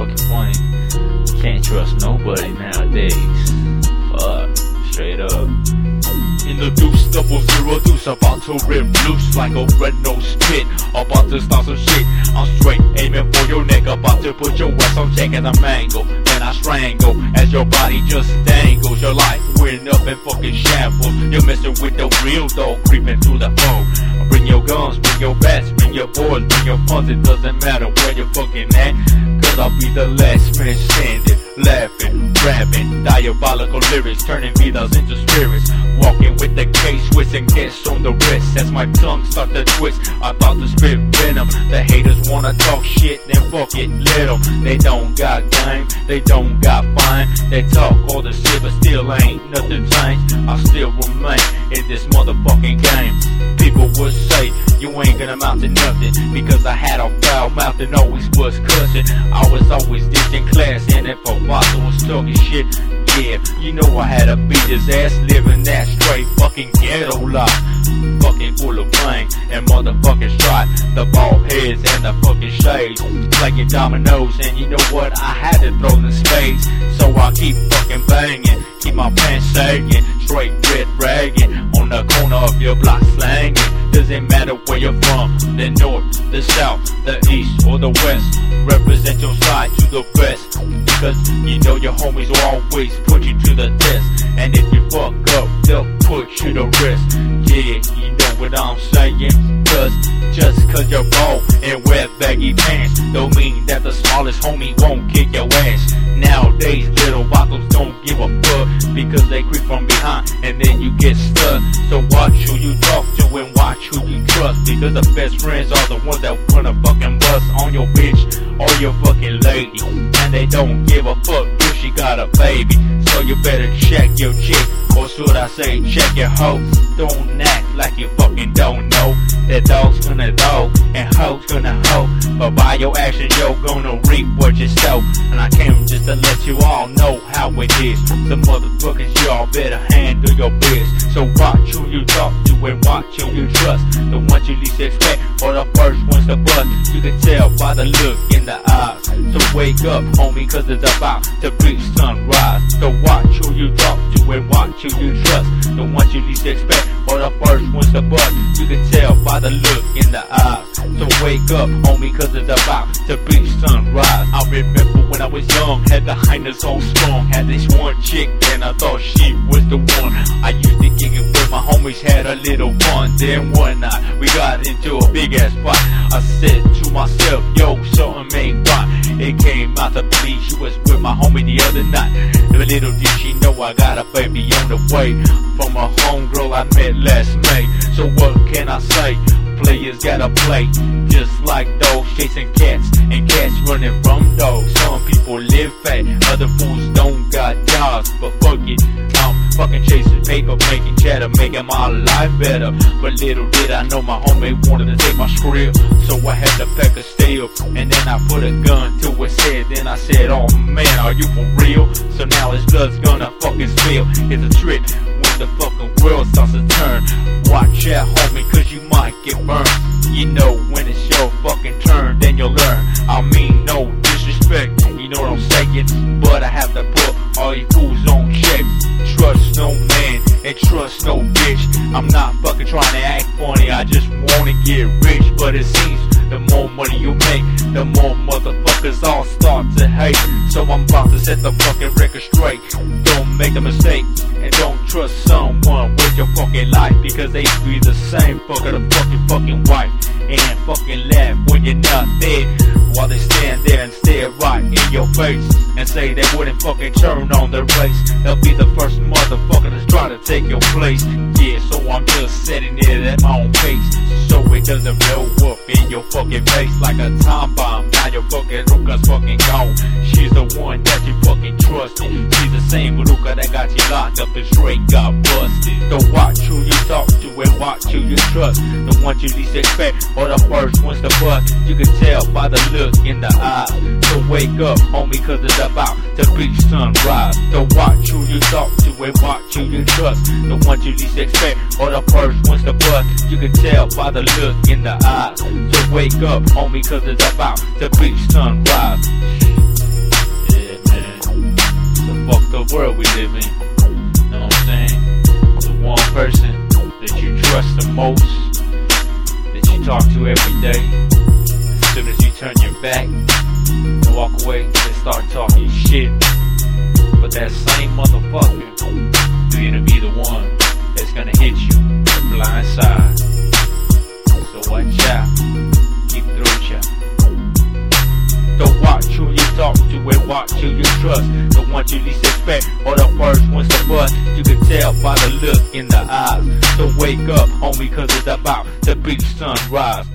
fucking flame. Can't trust nobody nowadays. Fuck, straight up. In the deuce, double zero deuce, about to rip loose like a red nose kid. About to start some shit. I'm straight aiming for your neck, about to put your ass on check at the mango. Then I strangle as your body just dangles. Your life went up in fucking shambles. You're messing with the real dog, creeping through the phone. Bring your guns, bring your bats, bring your boys, bring your funds. It doesn't matter where you're fucking at. Cause Be the last man standing, laughing, grabbing, diabolical lyrics, turning vidas into spirits. Walking with the K-Swiss and on the wrist as my tongue start to twist. I thought to spit venom. The haters wanna talk shit, then fuck it, let them. They don't got game, they don't got fine. They talk all the shit, but still ain't nothing changed. I still remain in this motherfucking game. People would say you ain't gonna amount to nothing because I had a foul mouth and always was cussing. I was always ditching class, and if boss was talking shit, yeah, you know I had to beat his ass, living that straight fucking ghetto life. Fucking full of pain and motherfucking strife. The bald heads and the fucking shades. Playing dominoes, and you know what? I had to throw the spades. So I keep fucking banging. Keep my pants sagging. Straight red ragging. On the corner of your block slanging. Matter where you're from. The north, the south, the east, or the west. Represent your side to the best. Because you know your homies will always put you to the test. And if you fuck up, they'll put you to rest. Yeah, you know what I'm saying? Cause just cause you're bald and wear baggy pants, don't mean that the smallest homie won't kick your ass. Nowadays, little bottles don't give a fuck because they creep from behind and then you get stuck. So watch who you talk to and watch who you trust because the best friends are the ones that wanna fucking bust on your bitch or your fucking lady. And they don't give a fuck if she got a baby. So you better check your chick or should I say check your hoe. Don't act like you fucking don't know that dog's gonna dog and hoe's gonna hoe. But by your actions, you're gonna reap what you sow. And I came just to let you all know how it is. Some motherfuckers, y'all better handle your biz. So watch who you talk to and watch who you trust. The ones you least expect or the first ones to bust. You can tell by the look in the eyes. So wake up, homie, cause it's about to reach sunrise. So watch who you talk to and watch who you trust. The ones you least expect or the first ones to bust. You can tell by the look in the eyes. So wake up, homie, cause it's about to be sunrise. I remember when I was young, had the highness on strong. Had this one chick, and I thought she was the one. I used to kick it with my homies, had a little fun. Then one night, we got into a big ass fight. I said to myself, yo, something ain't right. It came out to be she was with homie the other night. But Little did she know I got a baby on the way from a homegirl I met last May. So what can I say? Players gotta play just like dogs chasing cats and cats running from dogs. Some people live fat, other fools don't got jobs, but paper, making cheddar, making my life better. But little did I know my homie wanted to take my script, so I had to pack a steel. And then I put a gun to his head. Then I said, Oh man, are you for real? So now his blood's gonna fucking spill. It's a trick when the fucking world starts to turn. Watch out, homie, cause you might get burned. You know when it's your fucking turn, then you'll learn. I mean, no I'm not fucking trying to act funny, I just wanna get rich. But it seems the more money you make, the more motherfuckers all start to hate. So I'm about to set the fucking record straight. Don't make a mistake and don't trust someone with your fucking life because they be the same fucker the fucking fucking wife and fucking laugh when you're not there while they stand there and stare right in your face and say they wouldn't fucking turn on the race. They'll be the first motherfucker that's trying to take your place. Yeah, so I'm just setting it at my own pace so it doesn't blow up in your fucking face like a time bomb. Your fucking Ruka's fucking gone. She's the one that you fucking trusted. She's the same Ruka that got you locked up and straight got busted. So watch who you talk to and watch who you trust. The ones you least expect or the first ones to bust. You can tell by the look in the eyes. So wake up, homie, cause it's about to reach sunrise. So watch who you talk to and watch who you trust. The ones you least expect or the first ones to bust. You can tell by the look in the eyes. So wake up, homie, cause it's about to reach sunrise. the fuck the world we live in. You know what I'm saying? The one person that you trust the most, that you talk to every day. As soon as you turn your back and walk away, and start talking shit. But that same motherfucker is gonna be the one that's gonna hit you blind side. So watch out. Keep through ya. Don't watch who you talk to and watch who you trust. The ones you least expect or the first ones to bust. You can tell by the look in the eyes. So wake up, homie, cause it's about to be sunrise.